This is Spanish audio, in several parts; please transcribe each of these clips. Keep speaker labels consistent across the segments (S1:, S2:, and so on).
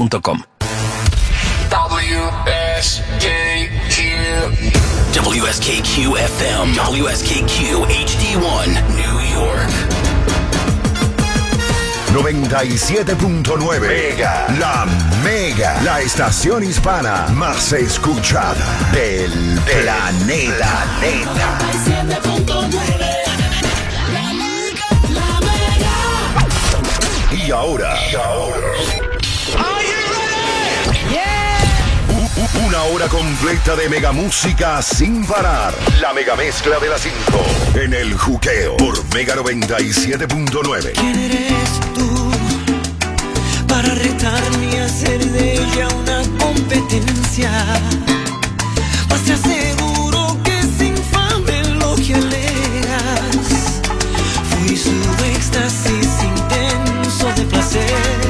S1: wradio.com.
S2: WSKQ FM, WSKQ HD1, New York.
S3: 97.9 Mega, la Mega, la estación hispana más escuchada del, del planeta. planeta. 97.9 la Mega, la Mega. Y ahora, y ahora. Hora completa de mega música sin parar. La mega mezcla de las 5 en el juqueo por Mega 97.9.
S4: ¿Quién eres tú para retarme a hacer de ella una competencia? Más te aseguro que es infame lo que alegas. Fui su éxtasis intenso de placer.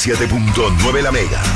S4: frecuencia la
S5: mega.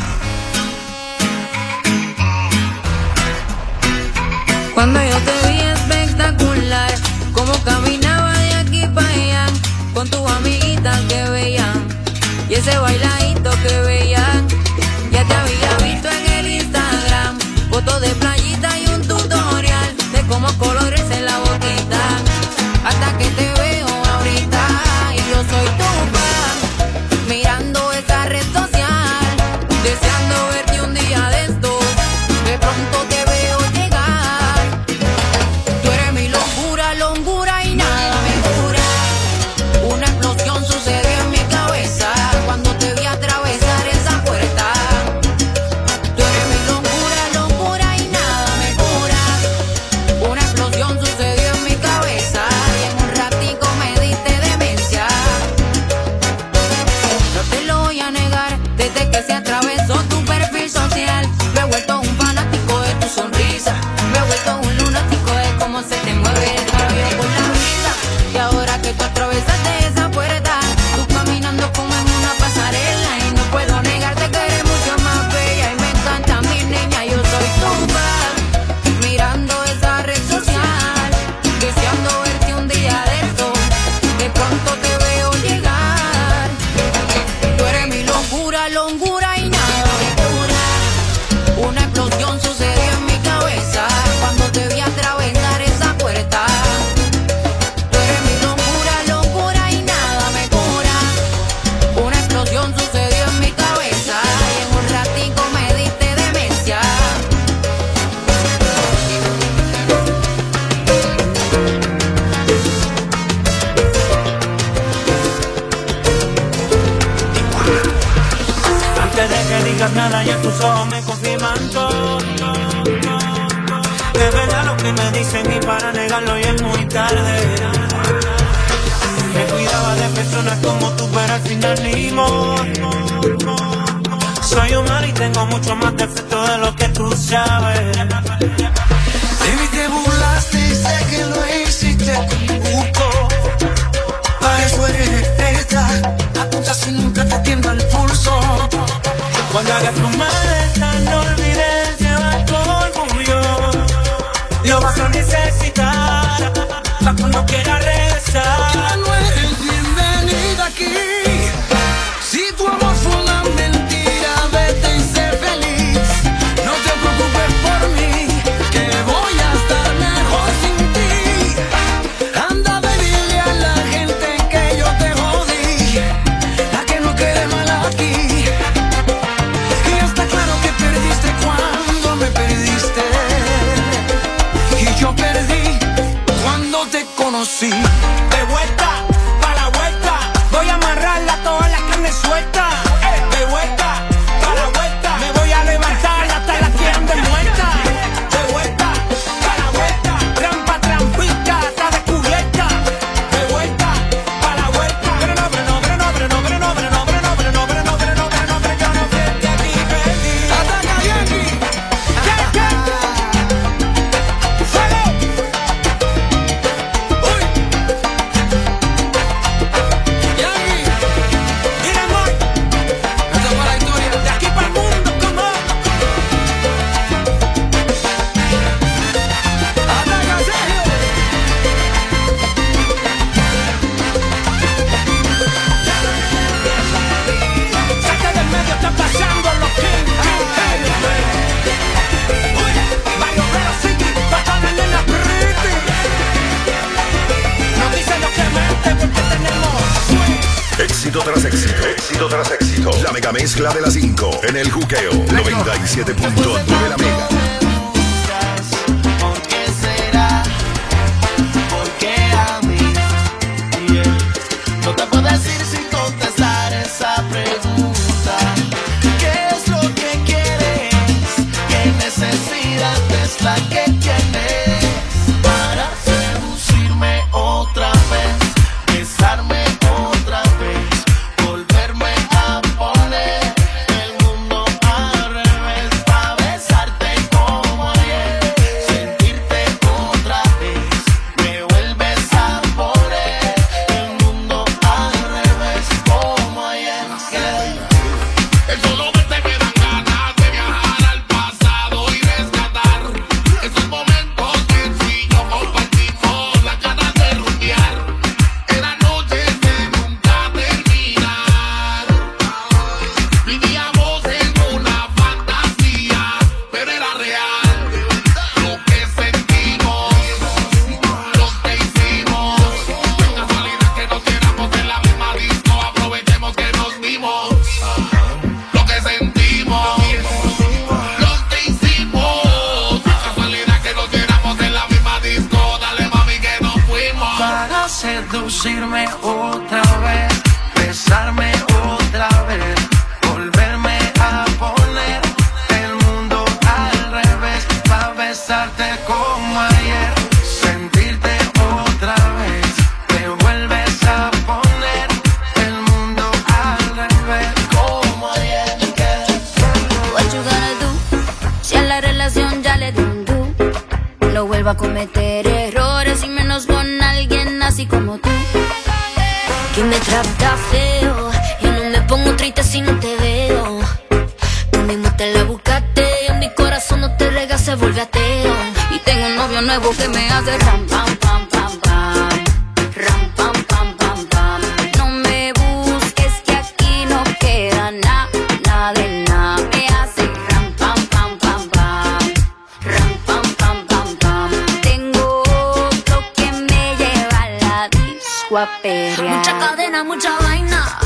S6: Mucha cadena, mucha vaina,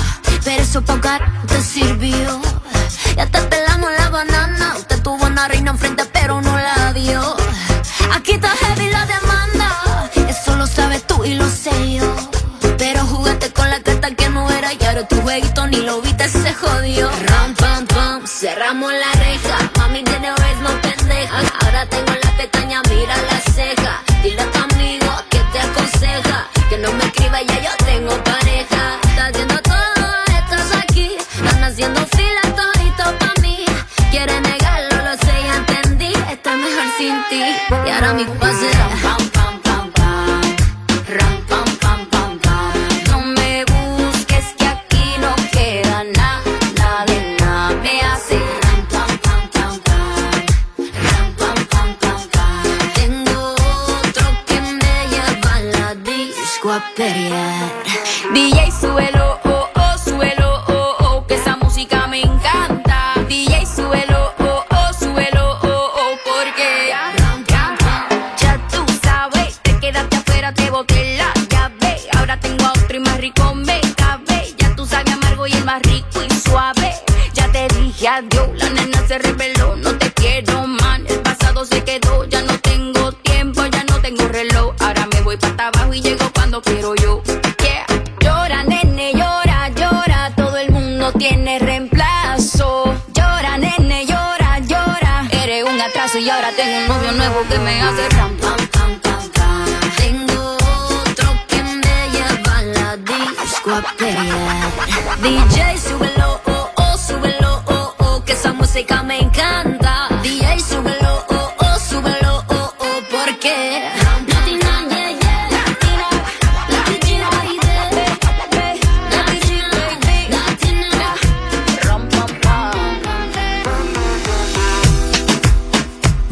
S6: pero eso pa' hogar te sirvió. Ya te pelamos la banana, usted tuvo una reina enfrente pero no la dio. Aquí está heavy la demanda, eso lo sabes tú y lo sé yo. Pero jugaste con la carta que no era y ahora tu jueguito ni lo viste, se jodió. Ram, pam, pam, cerramos la para mi paso. se reveló, no te quiero man, el pasado se quedó, ya no tengo tiempo, ya no tengo reloj, ahora me voy para abajo y llego cuando quiero yo. Yeah. Llora nene, llora, llora, todo el mundo tiene reemplazo. Llora nene, llora, llora, eres un atraso y ahora tengo un novio nuevo que me hace ram pam pam pam pam. Tengo otro que me lleva a la disco a pelear. DJ súbelo música me encanta. DJ, súbelo, oh, oh, súbelo, oh, oh, porque.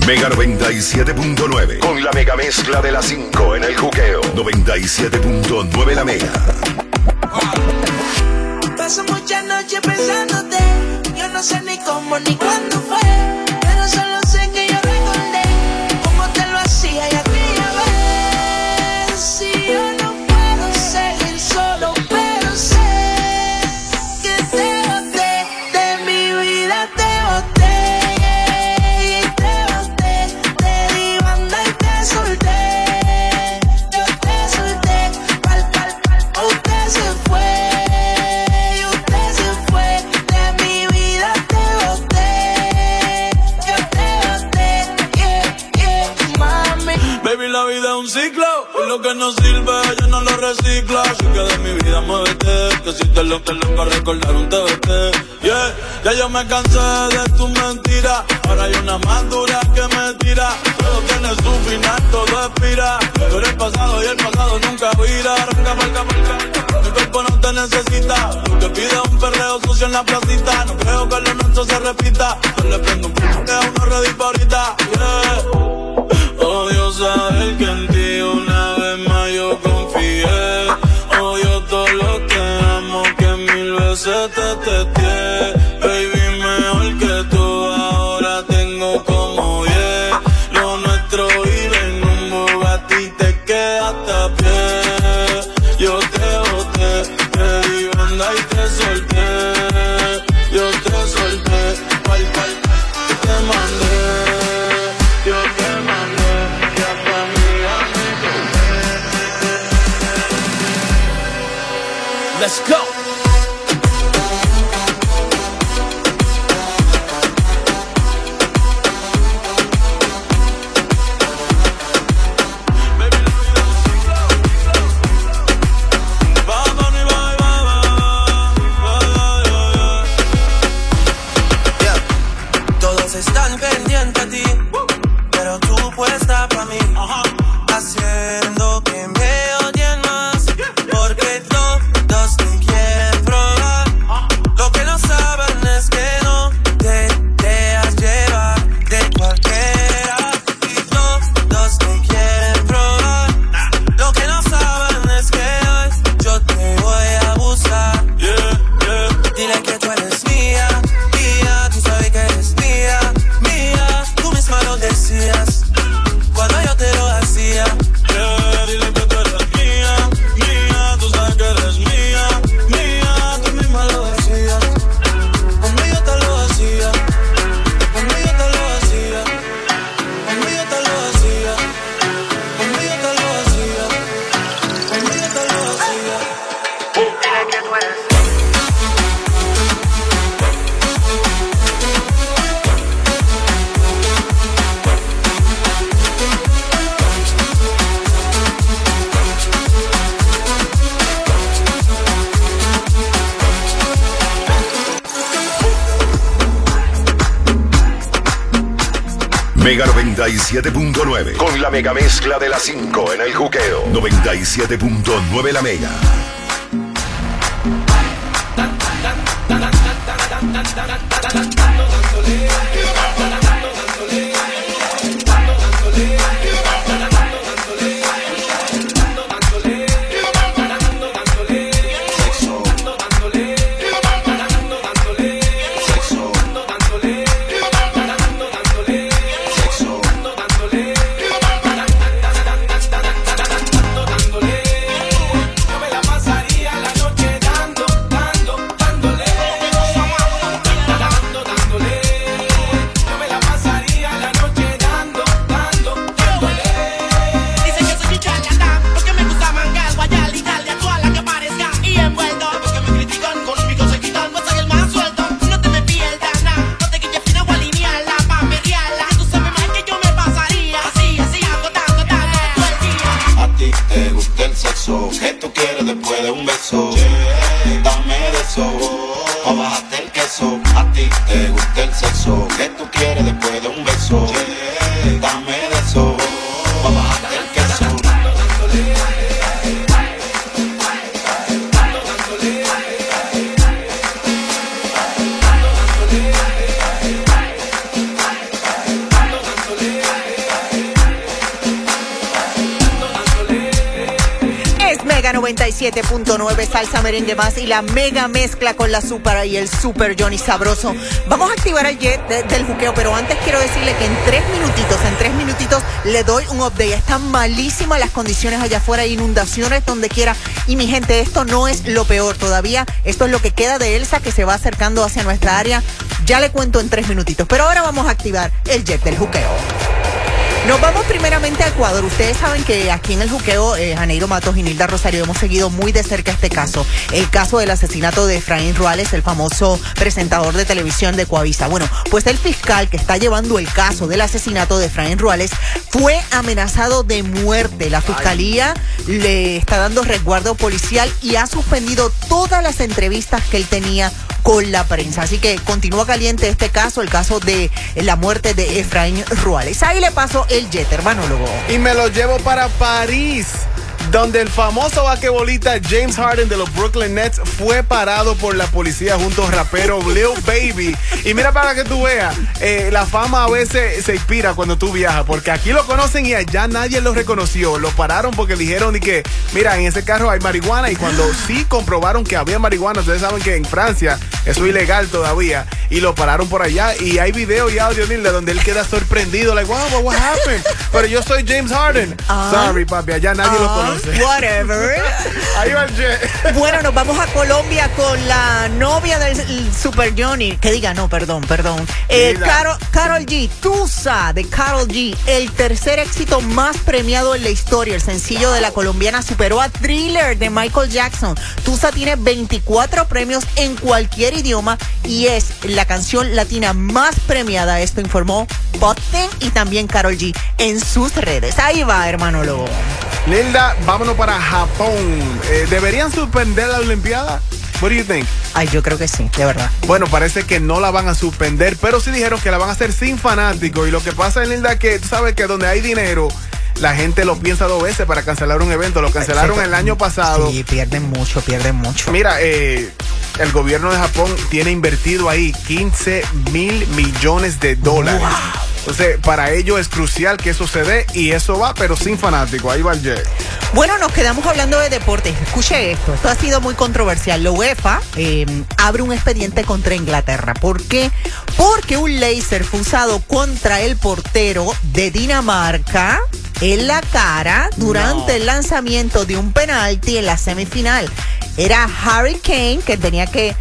S3: Mega 97.9 con la mega mezcla de las 5 en el juqueo 97.9 la mega.
S7: Paso muchas noches pensando no sé ni cómo ni cuándo fue, pero solo
S8: recordar un TBT. Yeah, ya yo me cansé de tus mentiras. Ahora hay una más dura que me tira. Todo tiene su final, todo expira. Tú eres el pasado y el pasado nunca vira. Arranca, marca, marca. Mi cuerpo no te necesita. Lo que pide un perreo sucio en la placita. No creo que lo nuestro se repita. Veces
S3: 97.9 con la mega mezcla de las 5 en el juqueo. 97.9 la mega.
S9: Mega 97.9 salsa merengue más y la mega mezcla con la super y el super Johnny sabroso. Vamos a activar el jet de- del juqueo, pero antes quiero decirle que en tres minutitos, en tres minutitos le doy un update. Están malísimas las condiciones allá afuera, inundaciones donde quiera. Y mi gente, esto no es lo peor todavía. Esto es lo que queda de Elsa que se va acercando hacia nuestra área. Ya le cuento en tres minutitos, pero ahora vamos a activar el jet del juqueo. Nos vamos primeramente a Ecuador. Ustedes saben que aquí en el juqueo, eh, Janeiro Matos y Nilda Rosario hemos seguido muy de cerca este caso. El caso del asesinato de Efraín Ruales, el famoso presentador de televisión de Coavisa. Bueno, pues el fiscal que está llevando el caso del asesinato de Efraín Ruales fue amenazado de muerte. La fiscalía le está dando resguardo policial y ha suspendido todas las entrevistas que él tenía con la prensa. Así que continúa caliente este caso, el caso de la muerte de Efraín Ruales. Ahí le paso el jet, hermano Lobo.
S10: Y me lo llevo para París. Donde el famoso vaquebolita James Harden de los Brooklyn Nets fue parado por la policía junto al rapero Lil Baby. Y mira para que tú veas, eh, la fama a veces se inspira cuando tú viajas, porque aquí lo conocen y allá nadie lo reconoció. Lo pararon porque dijeron y que, mira, en ese carro hay marihuana y cuando sí comprobaron que había marihuana, ustedes saben que en Francia eso es ilegal todavía, y lo pararon por allá y hay video y audio de donde él queda sorprendido, like, wow, what, happened? Pero yo soy James Harden. Sorry, papi, allá nadie lo
S9: Ah, Whatever.
S10: Ahí va el jet.
S9: Bueno, nos vamos a Colombia con la novia del el Super Johnny. Que diga, no, perdón, perdón. Eh. Carol, Carol G, Tusa de Carol G, el tercer éxito más premiado en la historia. El sencillo de la colombiana superó a Thriller de Michael Jackson. Tusa tiene 24 premios en cualquier idioma y es la canción latina más premiada. Esto informó Botten y también Carol G en sus redes. Ahí va, hermano Lobo.
S10: Linda, vámonos para Japón. Eh, ¿Deberían suspender la Olimpiada? What do you think?
S9: Ay, yo creo que sí, de verdad.
S10: Bueno, parece que no la van a suspender, pero sí dijeron que la van a hacer sin fanáticos. Y lo que pasa, Linda, que tú sabes que donde hay dinero, la gente lo piensa dos veces para cancelar un evento. Lo cancelaron el año pasado.
S9: Sí, pierden mucho, pierden mucho.
S10: Mira, eh, el gobierno de Japón tiene invertido ahí 15 mil millones de dólares. Entonces, para ello es crucial que eso se dé y eso va, pero sin fanático. Ahí va el jet.
S9: Bueno, nos quedamos hablando de deportes. Escuche esto, esto ha sido muy controversial. La UEFA eh, abre un expediente contra Inglaterra. ¿Por qué? Porque un láser fue usado contra el portero de Dinamarca en la cara durante el lanzamiento de un penalti en la semifinal. Era Harry Kane que tenía que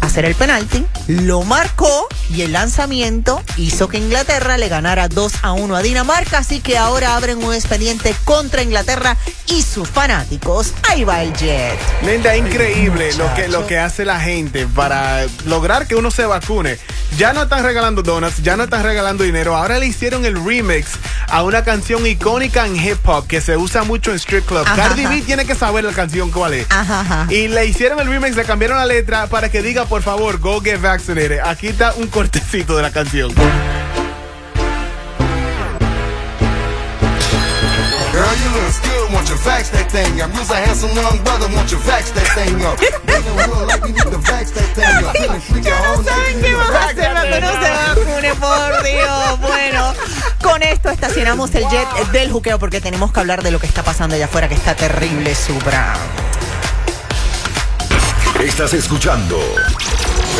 S9: hacer el penalti, lo marcó y el lanzamiento hizo que Inglaterra le ganara 2 a 1 a Dinamarca, así que ahora abren un expediente contra Inglaterra y sus fanáticos. Ahí va el jet.
S10: Linda, increíble lo que, lo que hace la gente para lograr que uno se vacune. Ya no están regalando donuts, ya no están regalando dinero. Ahora le hicieron el remix a una canción icónica en hip hop que se usa mucho en strip club.
S9: Ajá,
S10: Cardi
S9: ajá.
S10: B tiene que saber la canción cuál es.
S9: Ajá, ajá.
S10: Y le hicieron el remix, le cambiaron la letra para que diga, por favor, go get vaccinated. Aquí está un cortecito de la canción.
S11: Girl, you look good, want you vax that thing up. You's a handsome young brother, want you vax that thing up. Like you need to vax that thing
S9: no saben qué hacer cuando no se vacune, por Dios. Bueno, con esto estacionamos el jet del juqueo porque tenemos que hablar de lo que está pasando allá afuera, que está terrible, Supra.
S3: Estás escuchando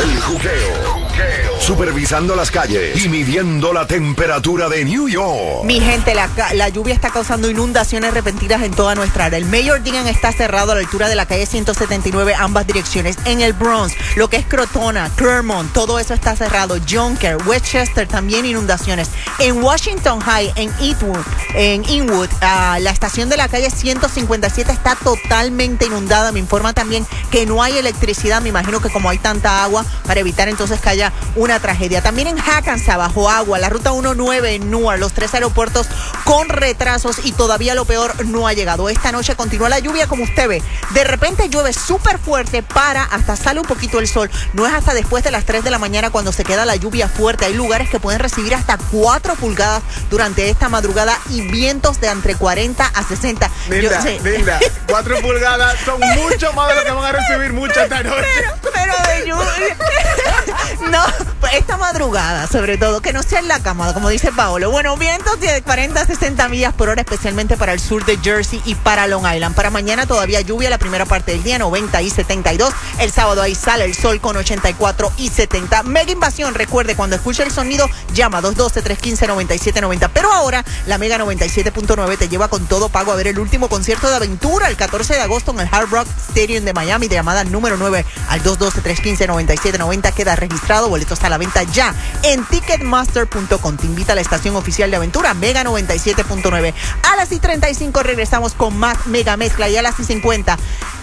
S3: El Juqueo. Supervisando las calles y midiendo la temperatura de New York.
S9: Mi gente, la, la lluvia está causando inundaciones repentinas en toda nuestra área. El Mayor Dean está cerrado a la altura de la calle 179, ambas direcciones. En el Bronx, lo que es Crotona, Claremont, todo eso está cerrado. Junker, Westchester, también inundaciones. En Washington High, en Eatwood, en Inwood, ah, la estación de la calle 157 está totalmente inundada. Me informa también que no hay electricidad. Me imagino que como hay tanta agua, para evitar entonces que haya una tragedia. También en Hackensack, bajo agua, la ruta 19 en Newark, los tres aeropuertos con retrasos y todavía lo peor no ha llegado. Esta noche continúa la lluvia como usted ve. De repente llueve súper fuerte, para, hasta sale un poquito el sol. No es hasta después de las 3 de la mañana cuando se queda la lluvia fuerte. Hay lugares que pueden recibir hasta 4 pulgadas durante esta madrugada y vientos de entre 40 a 60. Yo
S10: Linda,
S9: sé-
S10: linda. Cuatro pulgadas son mucho más de lo que van a recibir mucha esta noche.
S9: Pero de lluvia. No, esta madrugada, sobre todo, que no sea en la cama, como dice Paolo. Bueno, vientos de 40 a 60 millas por hora, especialmente para el sur de Jersey y para Long Island. Para mañana todavía lluvia la primera parte del día, 90 y 72. El sábado ahí sale el sol con 84 y 70. Mega invasión, recuerde, cuando escuche el sonido, llama 212-315-9790. Pero ahora, la Mega 97.9 te lleva con todo pago a ver el último concierto de aventura el 14 de agosto en el Hard Rock Stadium de Miami, de llamada número 9 al 212-315-9790. Queda registrado, boletos a la venta ya en ticketmaster.com. Te invita a la estación oficial de aventura, Mega 97.9. A las y 35 regresamos con más Mega Mezcla y a las y 50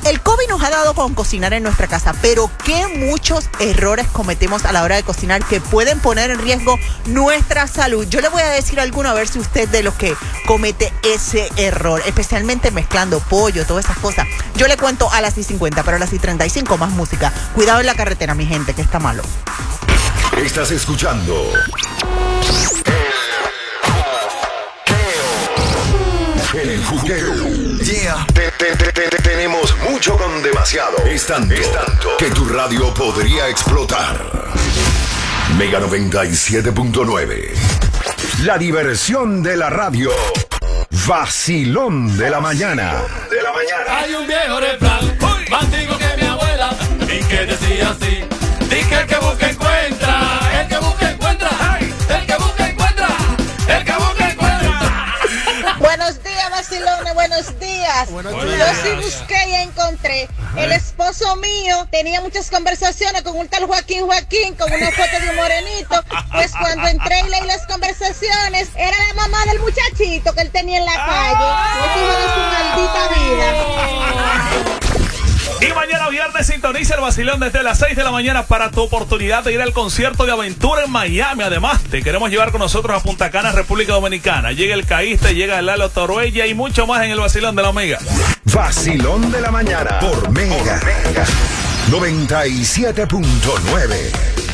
S9: El COVID nos ha dado con cocinar en nuestra casa, pero qué muchos errores cometemos a la hora de cocinar que pueden poner en riesgo nuestra salud. Yo le voy a decir alguno a ver si usted de los que comete ese error, especialmente mezclando pollo, todas esas cosas. Yo le cuento a las y 50, pero a las y 35 más música. Cuidado en la carretera, mi gente, que está malo.
S3: Estás escuchando El Juqueo. Te- te- te- te- te- tenemos mucho con demasiado. Es tanto, es tanto que tu radio podría explotar. Mega 97.9. La diversión de la radio. Vacilón de la mañana. De la mañana.
S12: Hay un viejo refrán, más antiguo que mi abuela, y que decía así: Dije el que busca encuentra,
S13: buenos días. días. Yo sí busqué y encontré. El esposo mío tenía muchas conversaciones con un tal Joaquín Joaquín con una foto de un morenito. Pues cuando entré y leí las conversaciones, era la mamá del muchachito que él tenía en la calle. Es hijo de su maldita vida.
S14: Y mañana viernes sintoniza el vacilón desde las 6 de la mañana para tu oportunidad de ir al concierto de aventura en Miami. Además, te queremos llevar con nosotros a Punta Cana, República Dominicana. Llega el Caíste, llega el Lalo Toruella y mucho más en el vacilón de la Omega.
S3: Vacilón de la mañana por Mega. 97.9.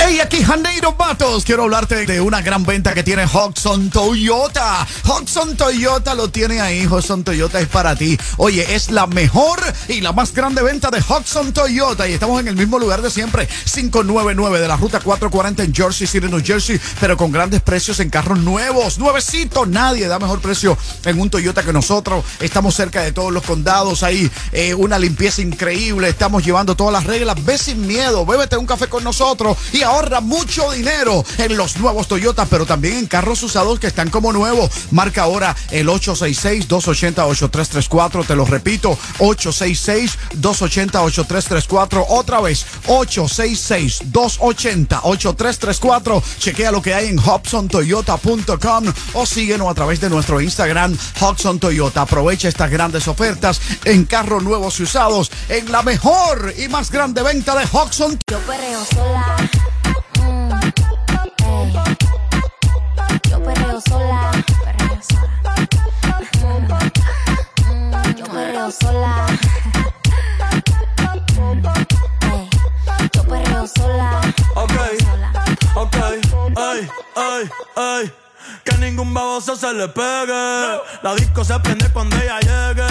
S15: Hey, aquí Janeiro Matos. Quiero hablarte de una gran venta que tiene Hodgson Toyota. Hodgson Toyota lo tiene ahí. Hodgson Toyota es para ti. Oye, es la mejor y la más grande venta de Hodgson Toyota. Y estamos en el mismo lugar de siempre. 599 de la ruta 440 en Jersey City, New Jersey. Pero con grandes precios en carros nuevos. Nuevecito. Nadie da mejor precio en un Toyota que nosotros. Estamos cerca de todos los condados. Ahí eh, una limpieza increíble. Estamos llevando todas las reglas. Ve sin miedo. Bébete un café con nosotros y ahorra mucho dinero en los nuevos Toyota, pero también en carros usados que están como nuevos. Marca ahora el 866-280-8334. Te lo repito, 866-280-8334. Otra vez, 866-280-8334. Chequea lo que hay en HobsonToyota.com o síguenos a través de nuestro Instagram, Hobson Toyota. Aprovecha estas grandes ofertas en carros nuevos y usados en la mejor y más grande venta de Hobson.
S16: Yo perreo sola. Perreo sola. Ey. Yo perreo sola.
S8: Ok, ok, ay, ay, ay. Que ningún baboso se le pegue. La disco se prende cuando ella llegue.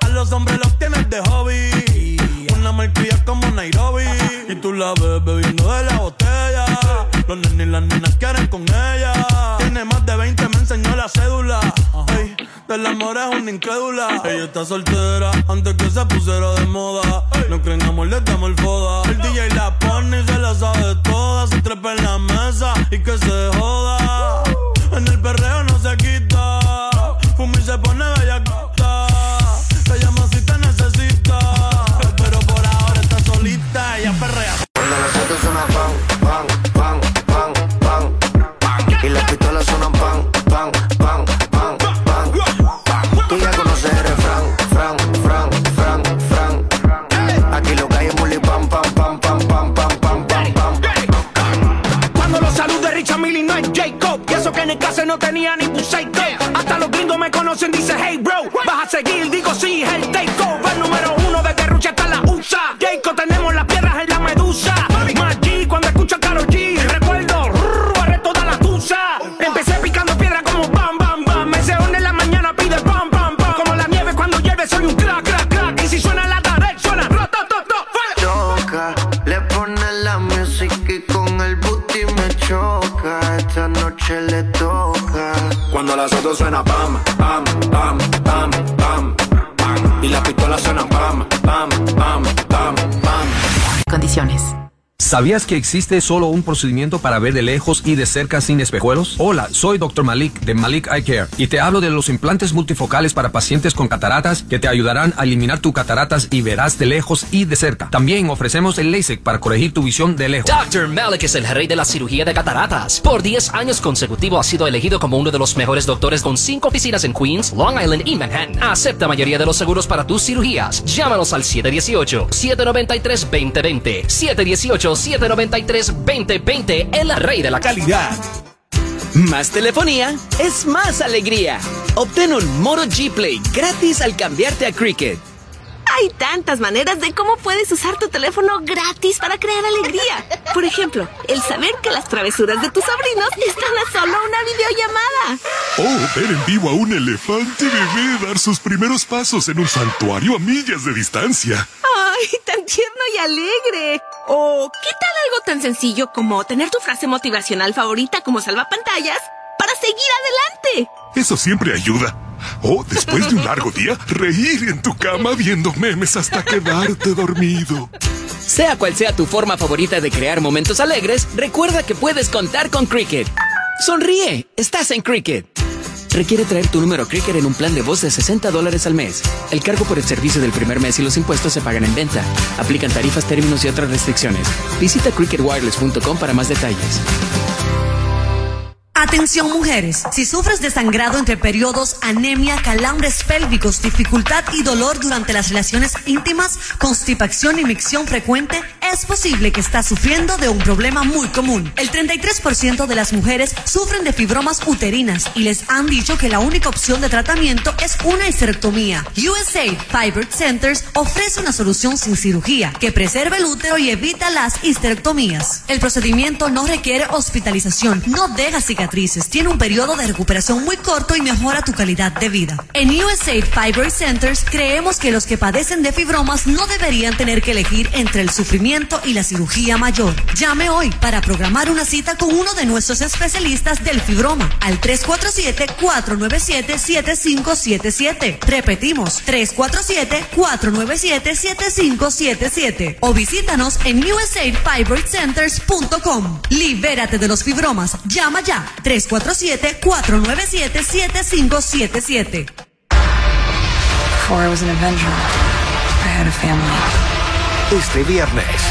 S8: A los hombres los tienes de hobby. Una marquilla como Nairobi. Y tú la ves bebiendo de la botella. Los nenes y las nenas quieren con ella. Tiene más de 20, me enseñó la cédula. Ey, del amor es una incrédula. Ella está soltera antes que se pusiera de moda. No creen amor, le damos el foda. El DJ la pone y se la sabe toda. Se trepa en la mesa y que se joda. En el perreo no se quita.
S17: ¿Sabías que existe solo un procedimiento para ver de lejos y de cerca sin espejuelos? Hola, soy Dr. Malik de Malik Eye Care y te hablo de los implantes multifocales para pacientes con cataratas que te ayudarán a eliminar tus cataratas y verás de lejos y de cerca. También ofrecemos el LASIK para corregir tu visión de lejos.
S18: Dr. Malik es el rey de la cirugía de cataratas. Por 10 años consecutivos ha sido elegido como uno de los mejores doctores con 5 oficinas en Queens, Long Island y Manhattan. Acepta mayoría de los seguros para tus cirugías. Llámanos al 718-793-2020. 718-793-2020. El rey de la calidad.
S1: Más telefonía es más alegría. Obtén un Moto G Play gratis al cambiarte a Cricket.
S19: Hay tantas maneras de cómo puedes usar tu teléfono gratis para crear alegría. Por ejemplo, el saber que las travesuras de tus sobrinos están a solo una videollamada.
S20: Oh, ver en vivo a un elefante bebé dar sus primeros pasos en un santuario a millas de distancia.
S19: ¡Ay, tan tierno y alegre! O, ¿qué tal algo tan sencillo como tener tu frase motivacional favorita como salvapantallas para seguir adelante?
S20: Eso siempre ayuda. O, después de un largo día, reír en tu cama viendo memes hasta quedarte dormido.
S1: Sea cual sea tu forma favorita de crear momentos alegres, recuerda que puedes contar con Cricket. Sonríe, estás en Cricket. Requiere traer tu número Cricket en un plan de voz de 60 dólares al mes. El cargo por el servicio del primer mes y los impuestos se pagan en venta. Aplican tarifas, términos y otras restricciones. Visita cricketwireless.com para más detalles.
S21: Atención mujeres, si sufres de sangrado entre periodos, anemia, calambres pélvicos, dificultad y dolor durante las relaciones íntimas, constipación y micción frecuente, es posible que estás sufriendo de un problema muy común. El 33% de las mujeres sufren de fibromas uterinas y les han dicho que la única opción de tratamiento es una histerectomía. USA Fibroid Centers ofrece una solución sin cirugía que preserva el útero y evita las histerectomías. El procedimiento no requiere hospitalización, no deja cicatrices, tiene un periodo de recuperación muy corto y mejora tu calidad de vida. En USA Fibroid Centers creemos que los que padecen de fibromas no deberían tener que elegir entre el sufrimiento y la cirugía mayor. Llame hoy para programar una cita con uno de nuestros especialistas del fibroma al 347-497-7577. Repetimos, 347-497-7577. O visítanos en usaidfibroidcenters.com. Libérate de los fibromas. Llama ya 347-497-7577.
S22: Before I was an Avenger, I had a family.
S23: Este viernes,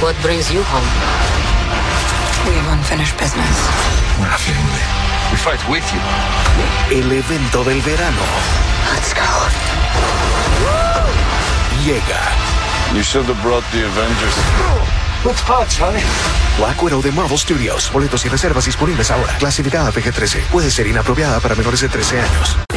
S22: What brings you home? We have unfinished business.
S23: We're a family. We fight with you. El evento del verano.
S22: Let's go.
S23: Llega.
S24: You should have brought the Avengers.
S23: Johnny? Black Widow de Marvel Studios. Boletos y reservas disponibles ahora. Clasificada PG-13. Puede ser inapropiada para menores de 13 años.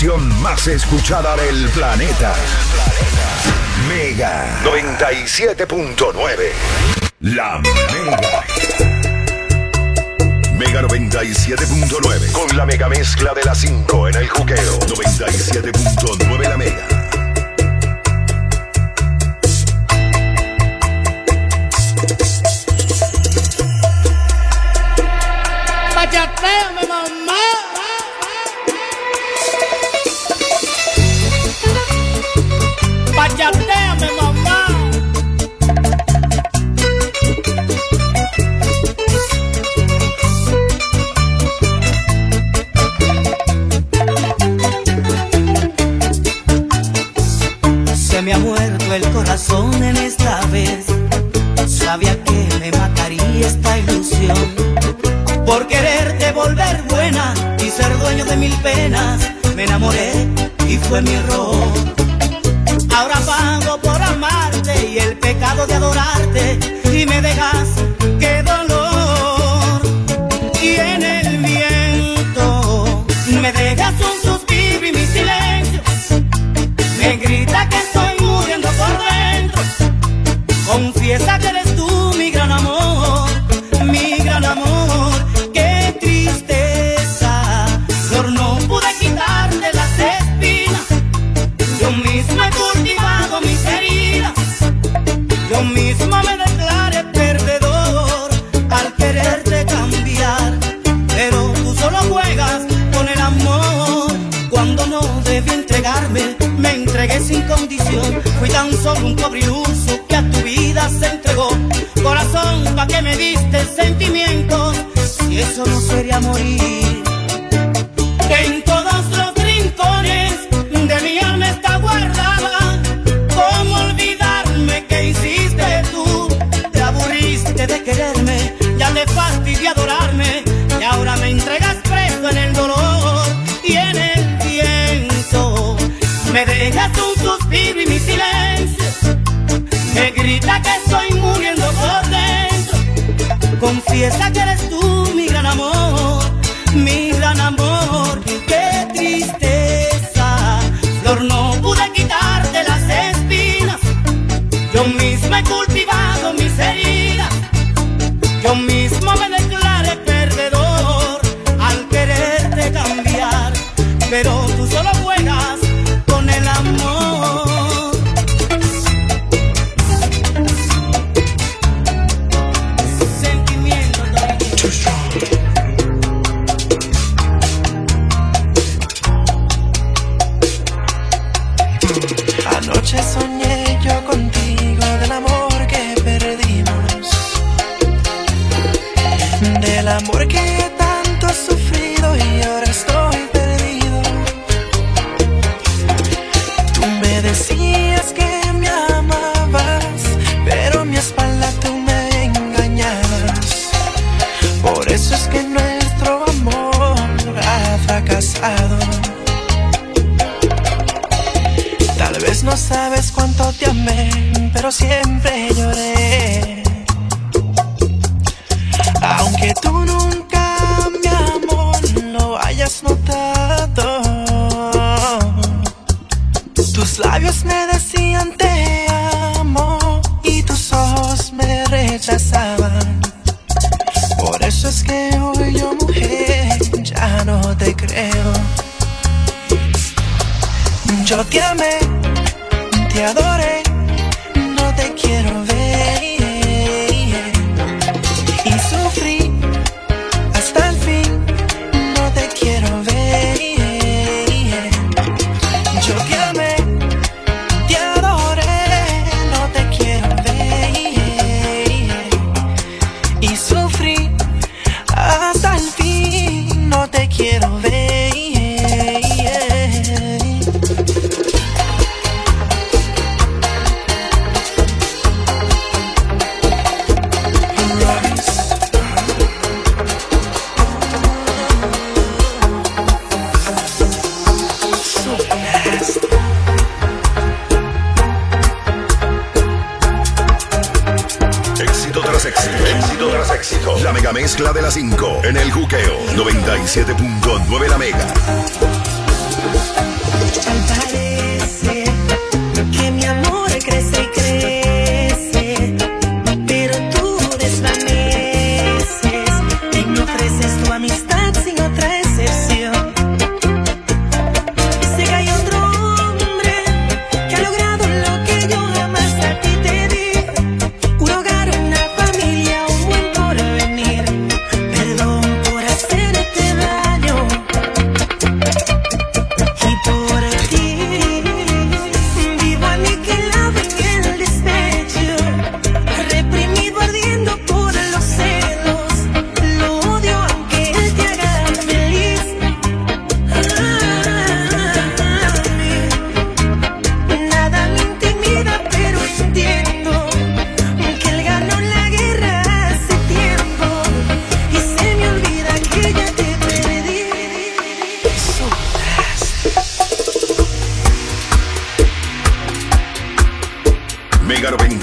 S3: Estación más escuchada del planeta. Mega 97.9. La Mega. Mega 97.9. Con la mega mezcla de las 5 en el juqueo. 97.9 la Mega.
S4: Dentro. Confiesa que eres tú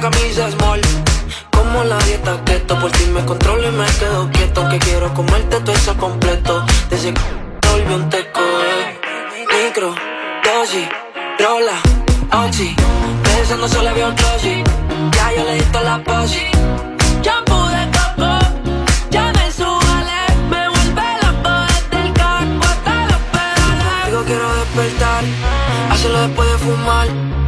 S7: camisa small. Como la dieta keto, por ti me controlo y me quedo quieto. Que quiero comerte todo eso completo. Desde que volví un teco, eh. Micro, dosis, rola, oxi. Pensando solo había un trozi. Ya yo le di la posi.
S25: Shampoo de coco, ya me subale. Me vuelve loco desde el caco hasta los pedales.
S7: Digo, quiero despertar, hacerlo después de fumar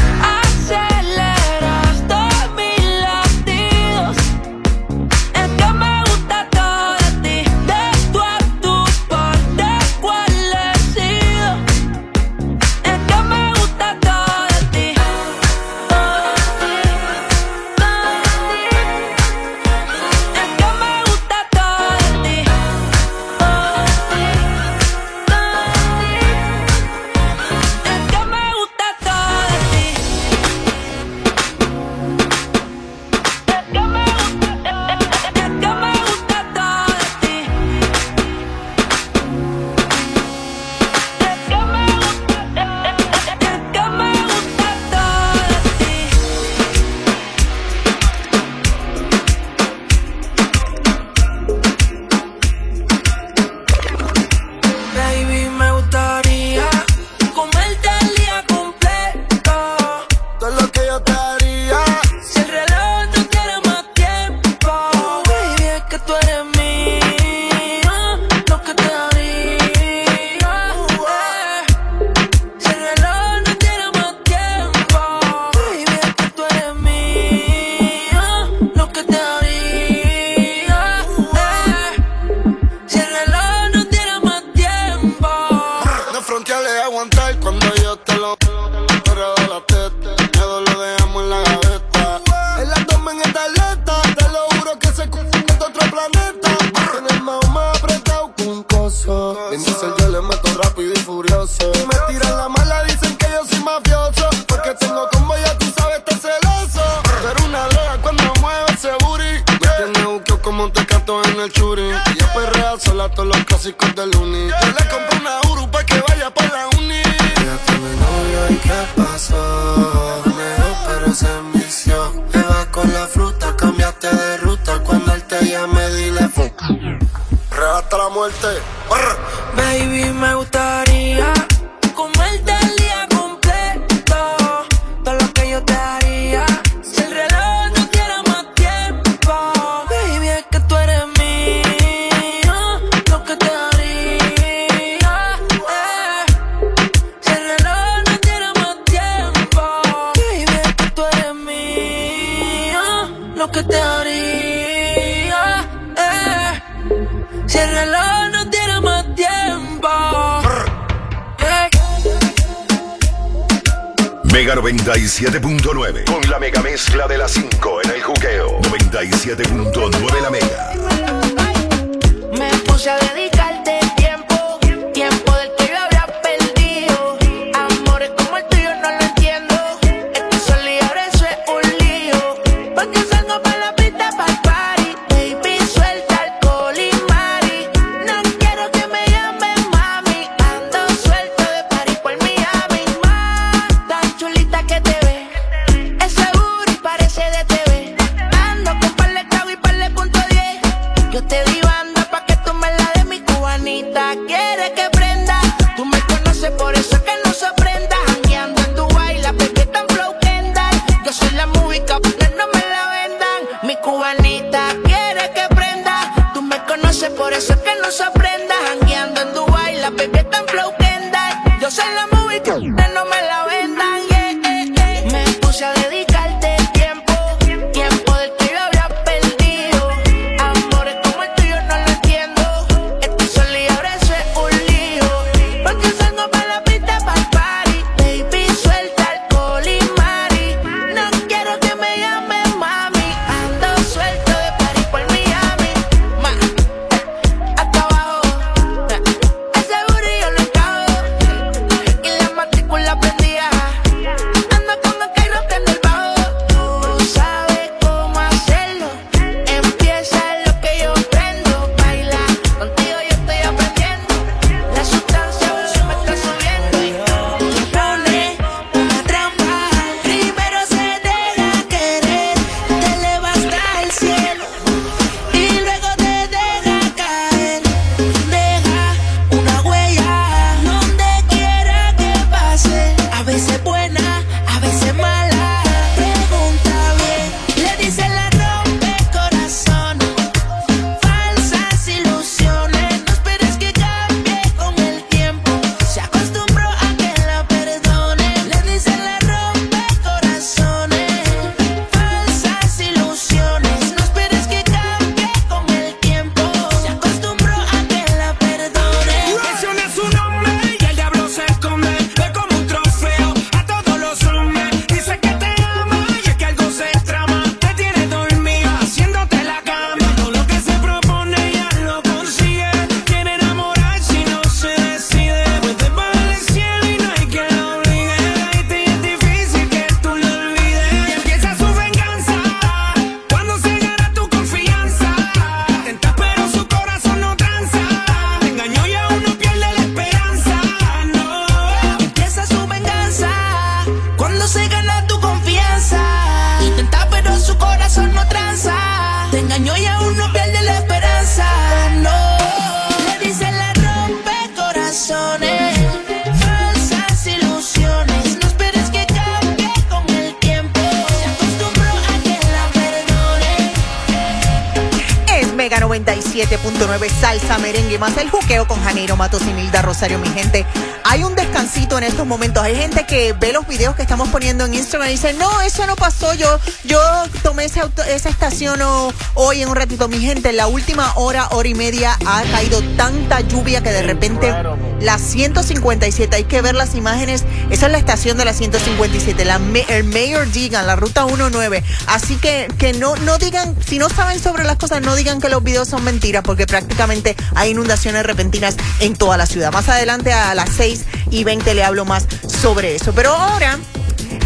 S26: Hay
S9: gente que ve los videos que estamos poniendo en Instagram y dice, no, eso no pasó. Yo, yo tomé ese auto- esa estación o- hoy en un ratito. Mi gente, en la última hora, hora y media ha caído tanta lluvia que de repente la 157, hay que ver las imágenes. Esa es la estación de la 157, la, Ma- el Mayor Digan, la ruta 19. Así que, que no, no digan, si no saben sobre las cosas, no digan que los videos son mentiras, porque prácticamente hay inundaciones repentinas en toda la ciudad. Más adelante a las 6 y 20 le hablo más sobre eso. Pero ahora,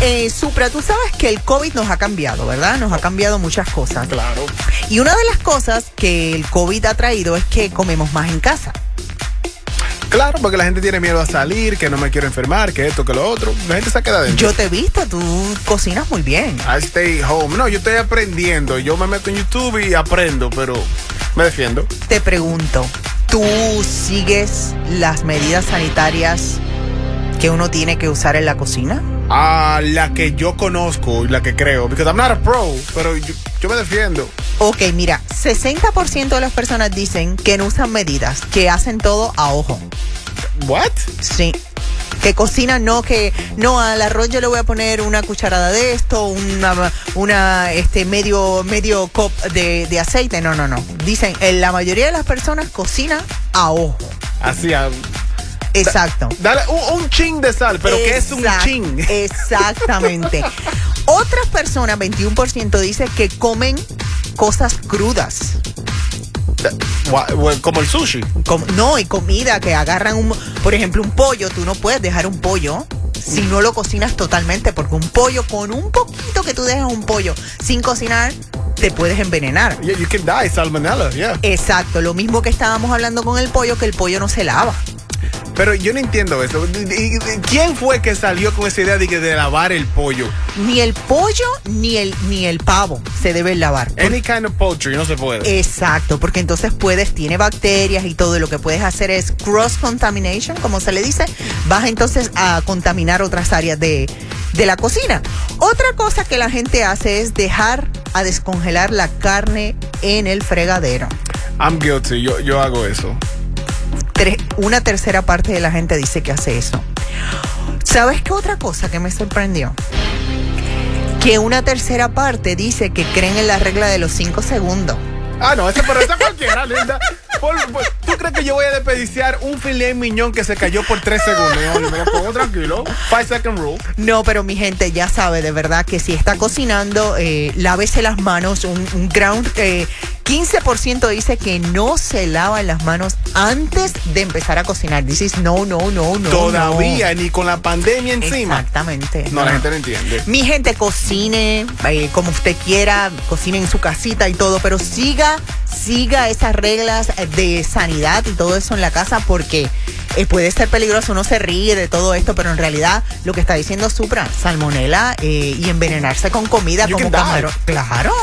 S9: eh, Supra, tú sabes que el COVID nos ha cambiado, ¿verdad? Nos ha cambiado muchas cosas. Claro. Y una de las cosas que el COVID ha traído es que comemos más en casa.
S10: Claro, porque la gente tiene miedo a salir, que no me quiero enfermar, que esto, que lo otro. La gente se queda dentro.
S9: Yo te he visto, tú cocinas muy bien.
S10: I stay home. No, yo estoy aprendiendo. Yo me meto en YouTube y aprendo, pero me defiendo.
S9: Te pregunto, ¿tú sigues las medidas sanitarias que uno tiene que usar en la cocina?
S10: A la que yo conozco y la que creo. Because I'm not a pro, pero yo, yo me defiendo.
S9: Ok, mira, 60% de las personas dicen que no usan medidas, que hacen todo a ojo.
S10: ¿What?
S9: Sí. Que cocinan, no, que no, al arroz yo le voy a poner una cucharada de esto, una, una este, medio, medio cop de, de aceite. No, no, no. Dicen, eh, la mayoría de las personas cocina a ojo.
S10: Así, a-
S9: Exacto.
S10: Dale un, un chin de sal, pero ¿qué es un
S9: Exact-
S10: chin?
S9: Exactamente. Otras personas, 21%, dice que comen cosas crudas.
S10: Como el sushi.
S9: No, y comida que agarran un, por ejemplo, un pollo, tú no puedes dejar un pollo si no lo cocinas totalmente, porque un pollo con un poquito que tú dejas un pollo sin cocinar, te puedes envenenar.
S10: Yeah, you can die, salmonella, yeah.
S9: Exacto, lo mismo que estábamos hablando con el pollo, que el pollo no se lava.
S10: Pero yo no entiendo eso. ¿Y- y- y ¿Quién fue que salió con esa idea de, de lavar el pollo?
S9: Ni el pollo ni el, ni el pavo se deben lavar.
S10: Any kind of poultry, no se puede.
S9: Exacto, porque entonces puedes, tiene bacterias y todo, y lo que puedes hacer es cross contamination, como se le dice, vas entonces a contaminar otras áreas de, de la cocina. Otra cosa que la gente hace es dejar a descongelar la carne en el fregadero.
S10: I'm guilty, yo, yo hago eso.
S9: Una tercera parte de la gente dice que hace eso. ¿Sabes qué otra cosa que me sorprendió? Que una tercera parte dice que creen en la regla de los cinco segundos.
S10: Ah, no, esa pero esa cualquiera, linda. ¿Tú crees que yo voy a desperdiciar un filet miñón que se cayó por tres segundos? Me lo pongo tranquilo. Five second rule.
S9: No, pero mi gente ya sabe de verdad que si está cocinando, eh, lávese las manos. Un, un ground, eh, 15% dice que no se lavan las manos antes de empezar a cocinar. Dices no, no, no, no.
S10: Todavía, ni con la pandemia encima.
S9: Exactamente.
S10: No, la gente no entiende.
S9: Mi gente cocine eh, como usted quiera, cocine en su casita y todo, pero siga, siga esas reglas de sanidad y todo eso en la casa porque eh, puede ser peligroso. Uno se ríe de todo esto, pero en realidad lo que está diciendo Supra, salmonela eh, y envenenarse con comida
S10: You
S9: como camarón. Claro.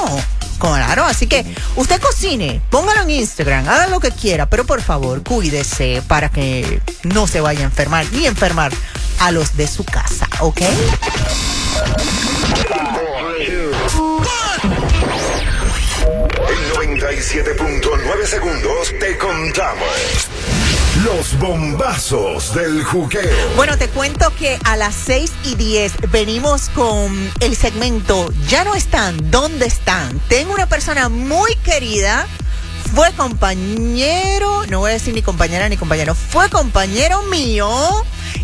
S9: Claro, así que usted cocine, póngalo en Instagram, haga lo que quiera, pero por favor cuídese para que no se vaya a enfermar ni enfermar a los de su casa, ¿ok?
S3: 97.9 segundos te contamos los bombazos del juqueo.
S9: Bueno, te cuento que a las 6 y 10 venimos con el segmento Ya no están, ¿dónde están? Tengo una persona muy querida, fue compañero, no voy a decir ni compañera ni compañero, fue compañero mío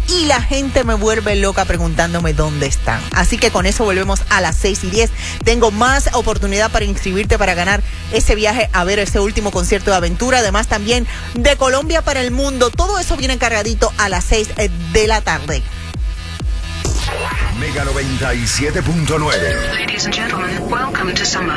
S9: y la gente me vuelve loca preguntándome dónde están. Así que con eso volvemos a las 6 y 10. Tengo más oportunidad para inscribirte para ganar ese viaje a ver ese último concierto de aventura. Además también de Colombia para el mundo. Todo eso viene cargadito a las 6 de la tarde.
S3: Mega 97.9.
S27: Ladies and gentlemen, welcome to summer.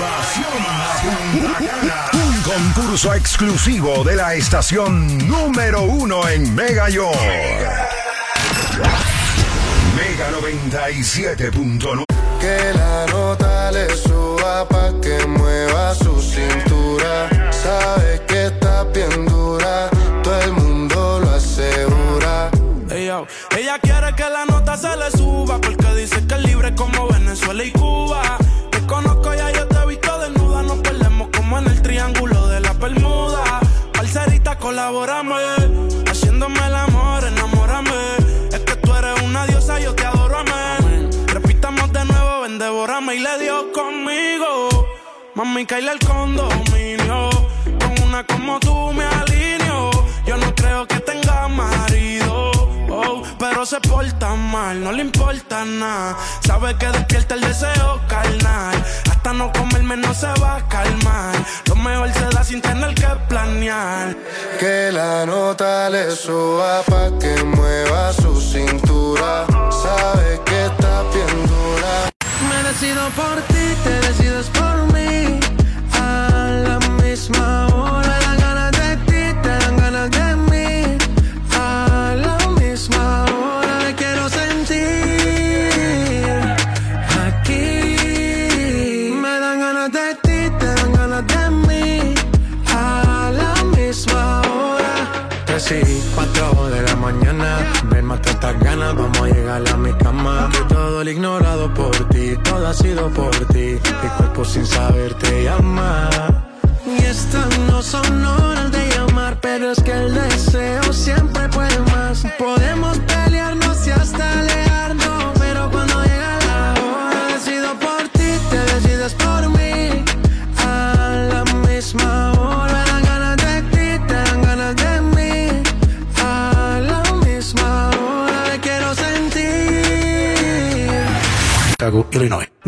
S3: Un concurso exclusivo de la estación número uno en Mega York. Mega 97.9.
S28: Que la nota le suba pa' que mueva su cintura. Sabe que está bien dura, todo el mundo lo asegura.
S8: Ey, yo. Ella quiere que la nota se le suba porque dice que es libre como Venezuela y Cuba. Mami, caíle el condominio. Con una como tú me alineo. Yo no creo que tenga marido. oh, pero se porta mal, no le importa nada. Sabe que despierta el deseo carnal. Hasta no comerme no se va a calmar. Lo mejor se da sin tener que planear.
S28: Que la nota le suba pa' que mueva su cintura. Sabe que está bien dura.
S8: Me decido por ti, te
S29: ha sido por ti. Mi cuerpo sin saber te llama.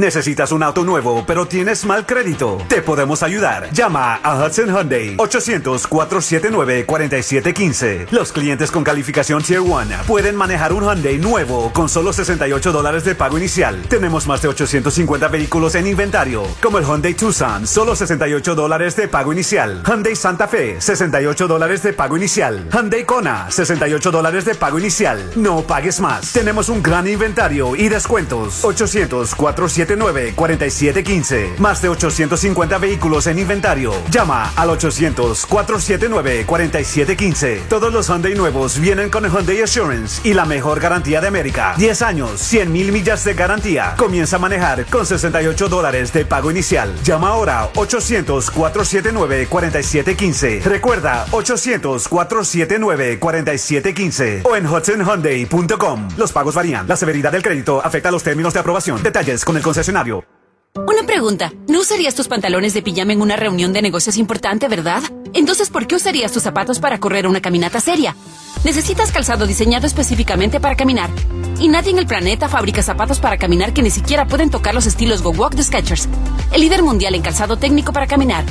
S30: ¿Necesitas un auto nuevo, pero tienes mal crédito? Te podemos ayudar. Llama a Hudson Hyundai 800-479-4715. Los clientes con calificación Tier 1 pueden manejar un Hyundai nuevo con solo 68 dólares de pago inicial. Tenemos más de 850 vehículos en inventario, como el Hyundai Tucson, solo 68 dólares de pago inicial. Hyundai Santa Fe, 68 dólares de pago inicial. Hyundai Kona, 68 dólares de pago inicial. No pagues más. Tenemos un gran inventario y descuentos. 800-479-4715. Más de 850 vehículos en inventario. Llama al 800-479-4715. Todos los Hyundai nuevos vienen con el Hyundai Assurance y la mejor garantía de América. 10 años, 100 mil millas de garantía. Comienza a manejar con 68 dólares de pago inicial. Llama ahora 800-479-4715. Recuerda 800-479-4715 o en hudsonhyundai.com. Los pagos varían. La severidad del crédito afecta los términos de aprobación. Detalles con el concesionario.
S31: Una pregunta. ¿No usarías tus pantalones de pijama en una reunión de negocios importante, verdad? Entonces, ¿por qué usarías tus zapatos para correr una caminata seria? Necesitas calzado diseñado específicamente para caminar. Y nadie en el planeta fabrica zapatos para caminar que ni siquiera pueden tocar los estilos Go Walk de Skechers, el líder mundial en calzado técnico para caminar.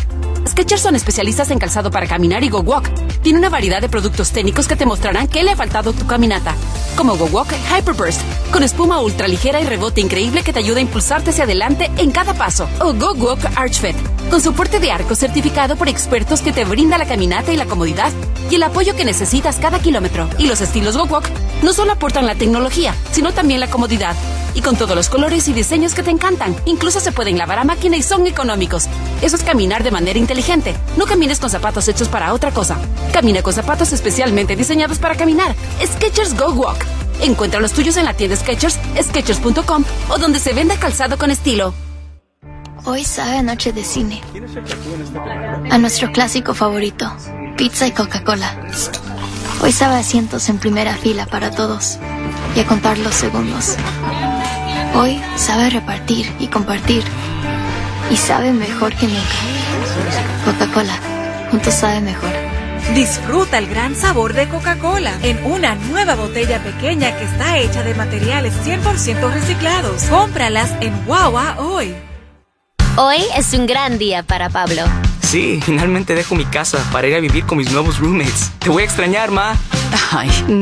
S31: Skechers son especialistas en calzado para caminar y Go Walk. Tiene una variedad de productos técnicos que te mostrarán qué le ha faltado tu caminata, como Go Walk Hyperburst, con espuma ultra ligera y rebote increíble que te ayuda a impulsarte hacia adelante en cada paso, o Go Walk Archfit, con soporte de arco certificado por expertos que te brinda la caminata y la comodidad y el apoyo que necesitas cada kilómetro. Y los estilos Go Walk no solo aportan la tecnología, sino también la comodidad. Y con todos los colores y diseños que te encantan, incluso se pueden lavar a máquina y son económicos. Eso es caminar de manera inteligente. No camines con zapatos hechos para otra cosa. Camina con zapatos especialmente diseñados para caminar. Skechers Go Walk. Encuentra los tuyos en la tienda Skechers, Skechers.com o donde se venda calzado con estilo.
S32: Hoy sabe a noche de cine. A nuestro clásico favorito, pizza y Coca-Cola. Hoy sabe a asientos en primera fila para todos y a contar los segundos. Hoy sabe repartir y compartir y sabe mejor que nunca. Coca-Cola, juntos sabe mejor.
S33: Disfruta el gran sabor de Coca-Cola en una nueva botella pequeña que está hecha de materiales 100% reciclados. Cómpralas en Wawa hoy.
S34: Hoy es un gran día para Pablo.
S35: Sí, finalmente dejo mi casa para ir a vivir con mis nuevos roommates. Te voy a extrañar, Ma.
S34: Ay, no.